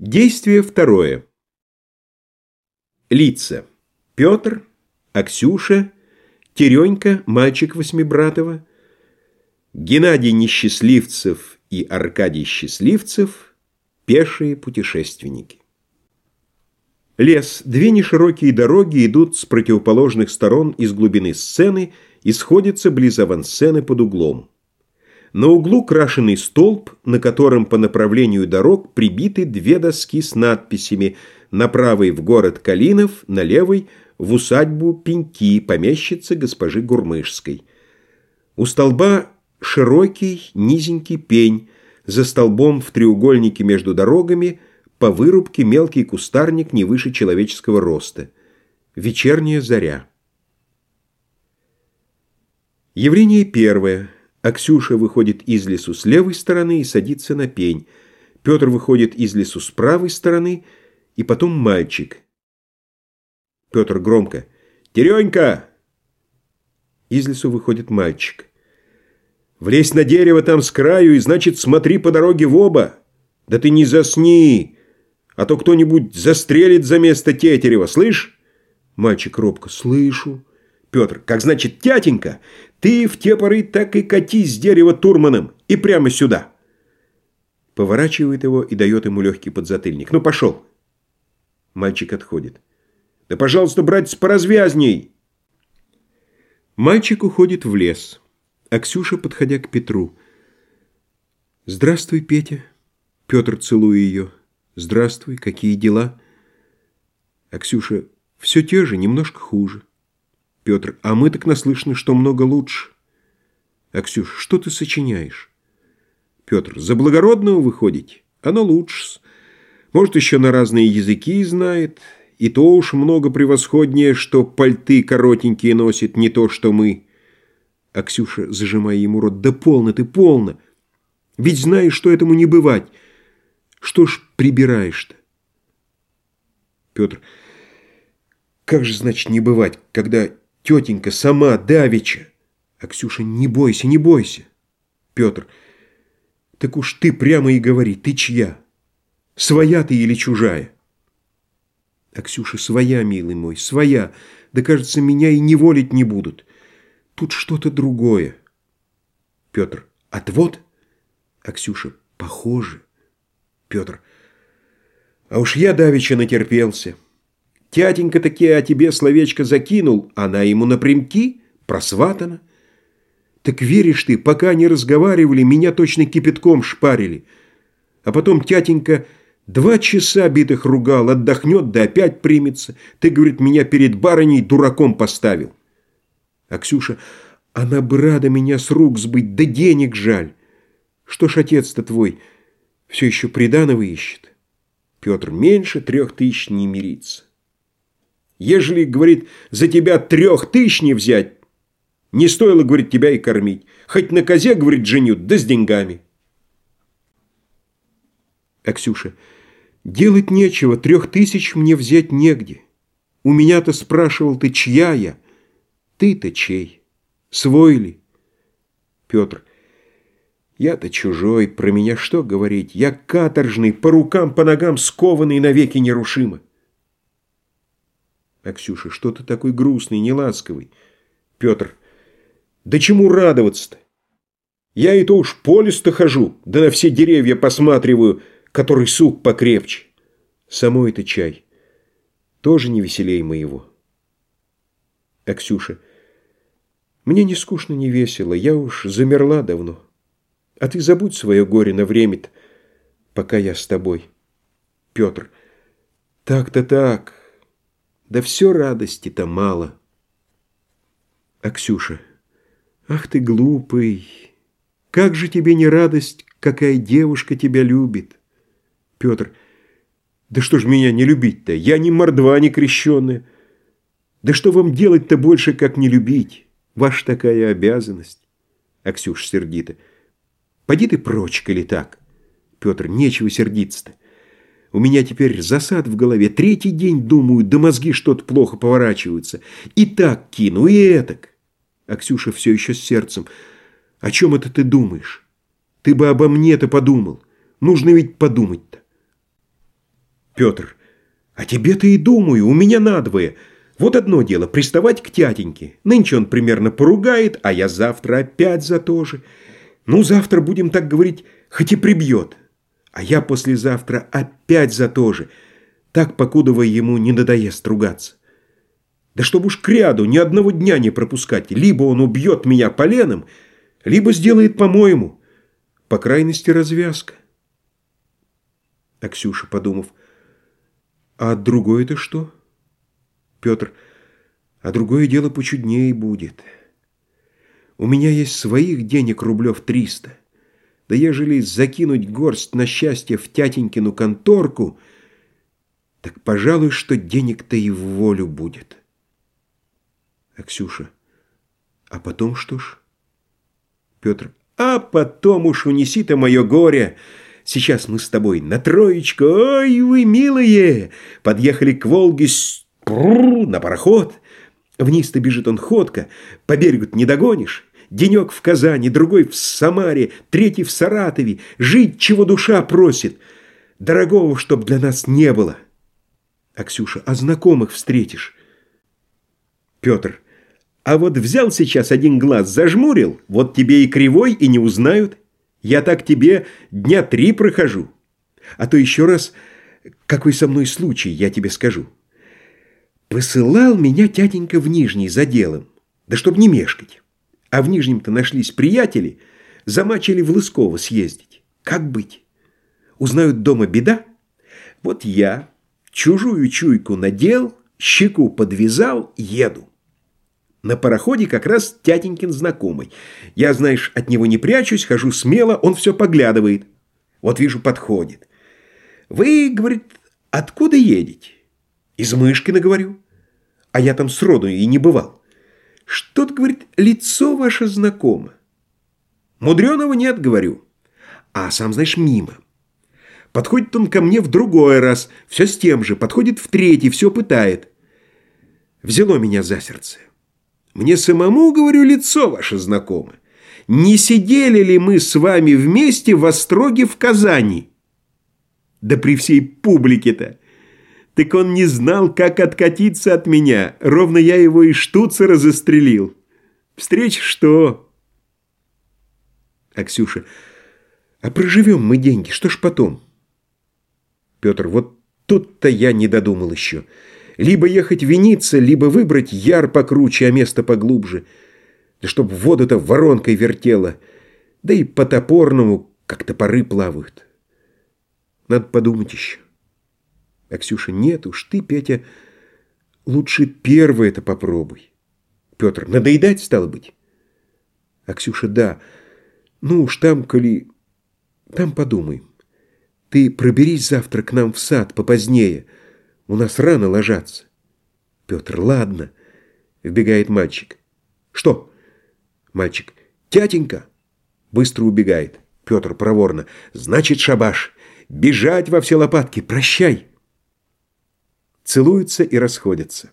Действие второе. Лица. Петр, Аксюша, Теренька, мальчик Восьмибратова, Геннадий Несчастливцев и Аркадий Счастливцев, пешие путешественники. Лес. Две неширокие дороги идут с противоположных сторон из глубины сцены и сходятся близ авансцены под углом. На углу крашеный столб, на котором по направлению дорог прибиты две доски с надписями «На правой в город Калинов, на левой в усадьбу Пеньки, помещицы госпожи Гурмышской». У столба широкий низенький пень, за столбом в треугольнике между дорогами по вырубке мелкий кустарник не выше человеческого роста. Вечерняя заря. Явление первое. Аксюша выходит из лесу с левой стороны и садится на пень. Петр выходит из лесу с правой стороны, и потом мальчик. Петр громко. «Теренька!» Из лесу выходит мальчик. «Влезь на дерево там с краю, и, значит, смотри по дороге в оба. Да ты не засни, а то кто-нибудь застрелит за место Тетерева, слышь?» Мальчик робко. «Слышу». Петр, как значит, тятенька, ты в те поры так и катись с дерева турманом и прямо сюда. Поворачивает его и дает ему легкий подзатыльник. Ну, пошел. Мальчик отходит. Да, пожалуйста, братец, поразвязней. Мальчик уходит в лес. А Ксюша, подходя к Петру. «Здравствуй, Петя». Петр, целуя ее. «Здравствуй, какие дела?» А Ксюша, «Все те же, немножко хуже». Петр, а мы так наслышаны, что много лучше. Аксюш, что ты сочиняешь? Петр, за благородного выходите? Оно лучше. Может, еще на разные языки знает. И то уж много превосходнее, что пальты коротенькие носит, не то, что мы. Аксюша, зажимая ему рот, да полно ты, полно. Ведь знаешь, что этому не бывать. Что ж прибираешь-то? Петр, как же, значит, не бывать, когда Тетенька сама, давеча. А Ксюша, не бойся, не бойся. Петр, так уж ты прямо и говори, ты чья? Своя ты или чужая? А Ксюша, своя, милый мой, своя. Да, кажется, меня и неволить не будут. Тут что-то другое. Петр, отвод? А Ксюша, похоже. Петр, а уж я давеча натерпелся. Тятенька таки о тебе словечко закинул, она ему напрямки, просватана. Так веришь ты, пока не разговаривали, меня точно кипятком шпарили. А потом тятенька два часа битых ругал, отдохнет, да опять примется. Ты, говорит, меня перед барыней дураком поставил. А Ксюша, она бы рада меня с рук сбыть, да денег жаль. Что ж отец-то твой все еще приданого ищет? Петр меньше трех тысяч не мирится. Ежели, говорит, за тебя трех тысяч не взять, не стоило, говорит, тебя и кормить. Хоть на козе, говорит, женют, да с деньгами. Аксюша, делать нечего, трех тысяч мне взять негде. У меня-то спрашивал ты, чья я? Ты-то чей? Свой ли? Петр, я-то чужой, про меня что говорить? Я каторжный, по рукам, по ногам скованный навеки нерушимо. А Ксюша, что ты такой грустный, неласковый? Петр, да чему радоваться-то? Я и то уж по лесу хожу, да на все деревья посматриваю, который сук покрепче. Самой это чай. Тоже не веселей моего. А Ксюша, мне не скучно, не весело, я уж замерла давно. А ты забудь свое горе на время-то, пока я с тобой. Петр, так-то так. Да все радости-то мало. А Ксюша, ах ты глупый, как же тебе не радость, какая девушка тебя любит? Петр, да что ж меня не любить-то? Я не мордва, не крещенная. Да что вам делать-то больше, как не любить? Ваша такая обязанность. А Ксюша сердито. Поди ты прочь, коли так. Петр, нечего сердиться-то. У меня теперь засад в голове. Третий день думаю, да мозги что-то плохо поворачиваются. И так кину, и этак. А Ксюша все еще с сердцем. О чем это ты думаешь? Ты бы обо мне-то подумал. Нужно ведь подумать-то. Петр. А тебе-то и думаю, у меня надвое. Вот одно дело, приставать к тятеньке. Нынче он примерно поругает, а я завтра опять за то же. Ну, завтра будем так говорить, хоть и прибьет. А я послезавтра опять за то же. Так, покудова ему не надоест ругаться. Да чтобы уж к ряду ни одного дня не пропускать. Либо он убьет меня поленом, либо сделает по-моему. По крайности, развязка. А Ксюша, подумав, а другое-то что? Петр, а другое дело почуднее будет. У меня есть своих денег рублев триста. Да ежели закинуть горсть на счастье в тятенькину конторку, так, пожалуй, что денег-то и в волю будет. А Ксюша, а потом что ж? Петр, а потом уж унеси ты мое горе. Сейчас мы с тобой на троечку, ой, вы милые, подъехали к Волге с... на пароход. Вниз-то бежит он ходко, по берегу не догонишь. Денек в Казани, другой в Самаре, третий в Саратове. Жить, чего душа просит. Дорогого, чтоб для нас не было. А Ксюша, а знакомых встретишь? Петр, а вот взял сейчас один глаз, зажмурил, вот тебе и кривой, и не узнают. Я так тебе дня три прохожу. А то еще раз, какой со мной случай, я тебе скажу. Посылал меня тятенька в Нижний за делом, да чтоб не мешкать. А в Нижнем-то нашлись приятели, замачили в Лысково съездить. Как быть? Узнают дома беда? Вот я чужую чуйку надел, щеку подвязал, еду. На пароходе как раз тятенькин знакомый. Я, знаешь, от него не прячусь, хожу смело, он все поглядывает. Вот вижу, подходит. «Вы, — говорит, — откуда едете?» «Из Мышкина, — говорю. А я там сроду и не бывал. Что-то, — говорит, — лицо ваше знакомо. Мудреного нет, — говорю. А сам, знаешь, мимо. Подходит он ко мне в другой раз, все с тем же, подходит в третий, все пытает. Взяло меня за сердце. Мне самому, говорю, лицо ваше знакомо. Не сидели ли мы с вами вместе в Остроге в Казани? Да при всей публике-то. Так он не знал, как откатиться от меня. Ровно я его и штуцера застрелил. Встреч что? А Ксюша, а проживем мы деньги, что ж потом? Петр, вот тут-то я не додумал еще. Либо ехать виниться, либо выбрать яр покруче, а место поглубже. Да чтоб воду-то воронкой вертела. Да и по топорному, как топоры плавают. Надо подумать еще. А Ксюша, нет уж, ты, Петя, лучше первый это попробуй. Петр, надоедать стало быть? А Ксюша, да. Ну уж там, коли... Там подумаем. Ты проберись завтра к нам в сад попозднее, — у нас рано ложатся. Петр, ладно. Вбегает мальчик. Что? Мальчик. Тятенька. Быстро убегает. Петр проворно. Значит, шабаш. Бежать во все лопатки. Прощай. Целуются и расходятся.